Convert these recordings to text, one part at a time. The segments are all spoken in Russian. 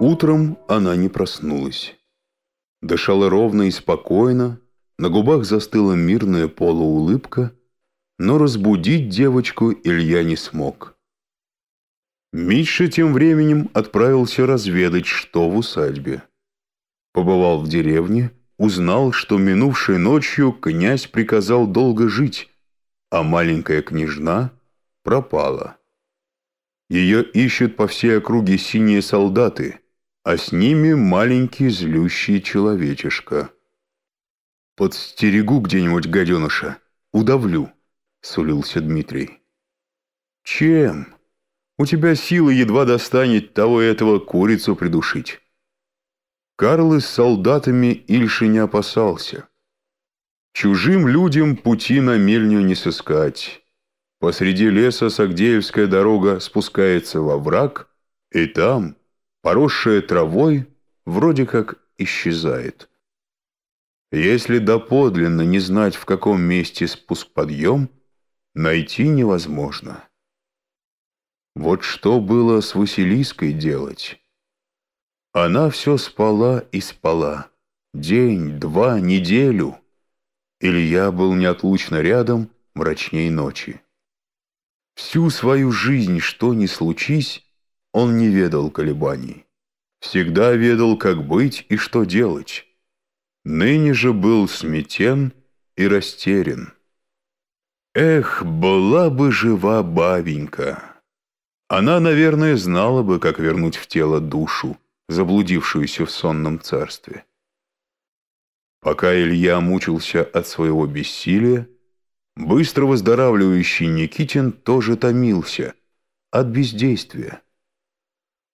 Утром она не проснулась. Дышала ровно и спокойно, на губах застыла мирная полуулыбка, но разбудить девочку Илья не смог. Миша тем временем отправился разведать, что в усадьбе. Побывал в деревне, узнал, что минувшей ночью князь приказал долго жить, а маленькая княжна пропала. Ее ищут по всей округе синие солдаты, а с ними маленький злющий человечишка. «Подстерегу где-нибудь гаденыша, удавлю», — сулился Дмитрий. «Чем? У тебя силы едва достанет того и этого курицу придушить». Карл с солдатами Ильши не опасался. Чужим людям пути на мельню не сыскать. Посреди леса Сагдеевская дорога спускается во враг, и там, поросшая травой, вроде как исчезает. Если доподлинно не знать, в каком месте спуск-подъем, найти невозможно. Вот что было с Василиской делать? Она все спала и спала. День, два, неделю. Илья был неотлучно рядом, мрачней ночи. Всю свою жизнь, что ни случись, он не ведал колебаний. Всегда ведал, как быть и что делать. Ныне же был сметен и растерян. Эх, была бы жива бабенька! Она, наверное, знала бы, как вернуть в тело душу, заблудившуюся в сонном царстве. Пока Илья мучился от своего бессилия, Быстро выздоравливающий Никитин тоже томился от бездействия.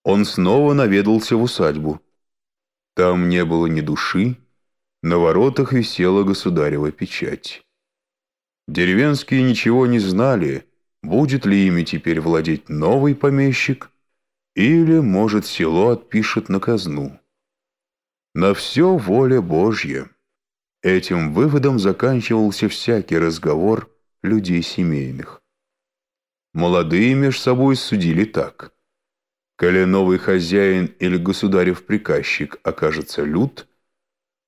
Он снова наведался в усадьбу. Там не было ни души, на воротах висела государева печать. Деревенские ничего не знали, будет ли ими теперь владеть новый помещик, или, может, село отпишет на казну. На все воля Божья. Этим выводом заканчивался всякий разговор людей семейных. Молодые меж собой судили так. Коли новый хозяин или государев приказчик окажется лют,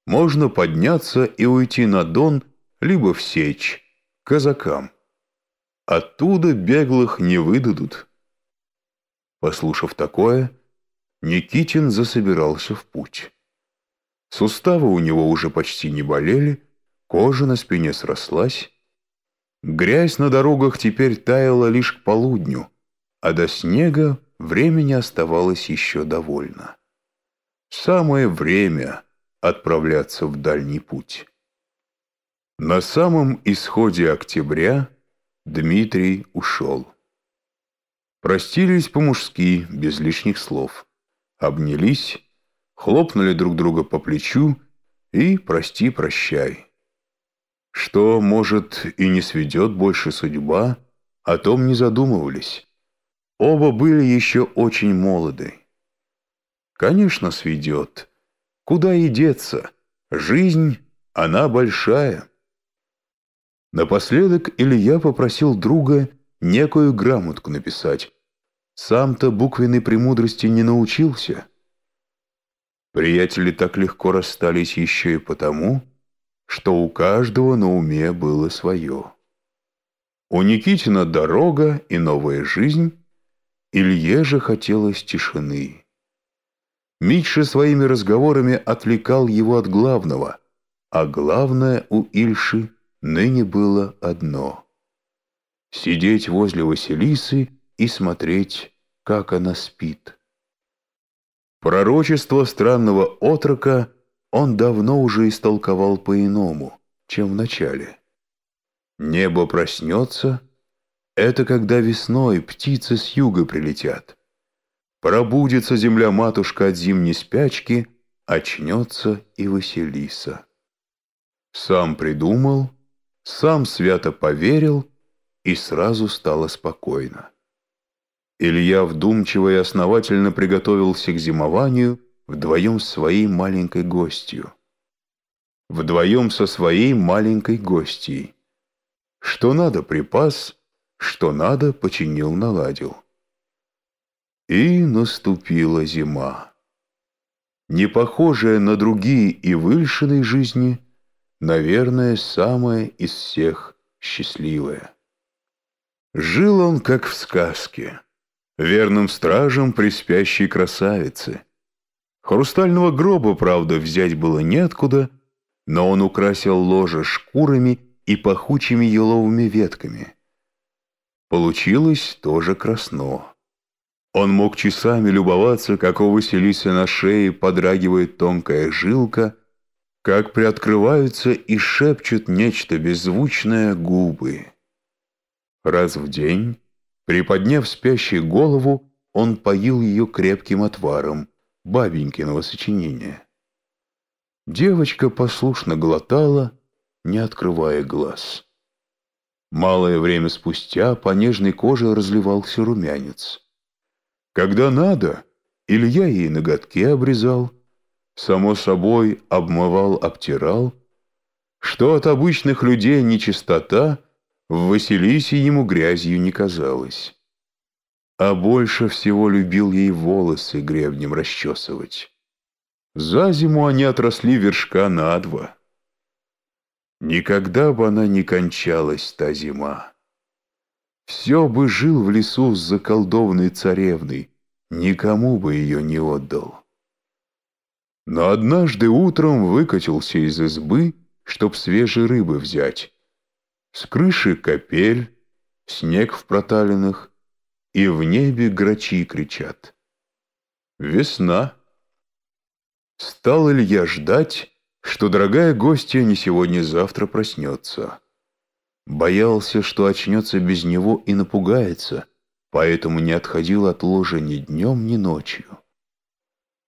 можно подняться и уйти на Дон либо в Сечь, казакам. Оттуда беглых не выдадут. Послушав такое, Никитин засобирался в путь. Суставы у него уже почти не болели, кожа на спине срослась. Грязь на дорогах теперь таяла лишь к полудню, а до снега времени оставалось еще довольно. Самое время отправляться в дальний путь. На самом исходе октября Дмитрий ушел. Простились по-мужски, без лишних слов. Обнялись хлопнули друг друга по плечу и «прости-прощай». Что, может, и не сведет больше судьба, о том не задумывались. Оба были еще очень молоды. Конечно, сведет. Куда и деться? Жизнь, она большая. Напоследок Илья попросил друга некую грамотку написать. Сам-то буквенной премудрости не научился. Приятели так легко расстались еще и потому, что у каждого на уме было свое. У Никитина дорога и новая жизнь, Илье же хотелось тишины. Митша своими разговорами отвлекал его от главного, а главное у Ильши ныне было одно — сидеть возле Василисы и смотреть, как она спит. Пророчество странного отрока он давно уже истолковал по-иному, чем в начале. Небо проснется — это когда весной птицы с юга прилетят. Пробудится земля-матушка от зимней спячки, очнется и Василиса. Сам придумал, сам свято поверил, и сразу стало спокойно. Илья вдумчиво и основательно приготовился к зимованию вдвоем с своей маленькой гостью. Вдвоем со своей маленькой гостьей. Что надо припас, что надо починил наладил. И наступила зима. не похожая на другие и выльшенной жизни, наверное, самая из всех счастливая. Жил он, как в сказке, верным стражем при спящей красавице. Хрустального гроба, правда, взять было неоткуда, но он украсил ложе шкурами и пахучими еловыми ветками. Получилось тоже красно. Он мог часами любоваться, как у Василисы на шее подрагивает тонкая жилка, как приоткрываются и шепчут нечто беззвучное губы. Раз в день, приподняв спящую голову, он поил ее крепким отваром, бабенькиного сочинения. Девочка послушно глотала, не открывая глаз. Малое время спустя по нежной коже разливался румянец. Когда надо, Илья ей ноготки обрезал, само собой обмывал, обтирал, что от обычных людей нечистота в Василисе ему грязью не казалось. А больше всего любил ей волосы гребнем расчесывать. За зиму они отросли вершка на два. Никогда бы она не кончалась, та зима. Все бы жил в лесу с заколдованной царевной, никому бы ее не отдал. Но однажды утром выкатился из избы, чтоб свежей рыбы взять. С крыши капель, снег в проталинах, и в небе грачи кричат. Весна. Стал Илья ждать, что дорогая гостья не сегодня-завтра проснется. Боялся, что очнется без него и напугается, поэтому не отходил от ложа ни днем, ни ночью.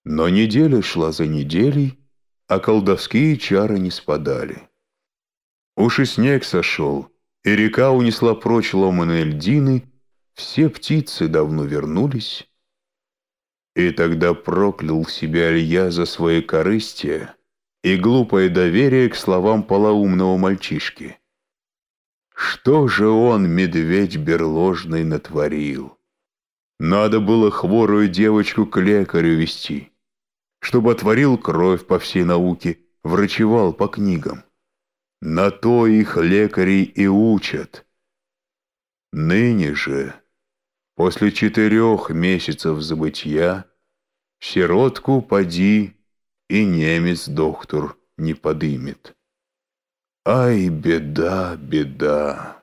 Но неделя шла за неделей, а колдовские чары не спадали. Уж и снег сошел, и река унесла прочь ломаные льдины, все птицы давно вернулись. И тогда проклял себя Илья за свои корыстие и глупое доверие к словам полоумного мальчишки. Что же он, медведь берложный, натворил? Надо было хворую девочку к лекарю вести, чтобы отворил кровь по всей науке, врачевал по книгам. На то их лекарей и учат. Ныне же, после четырех месяцев забытья, сиротку поди и немец доктор не подымет. Ай, беда, беда.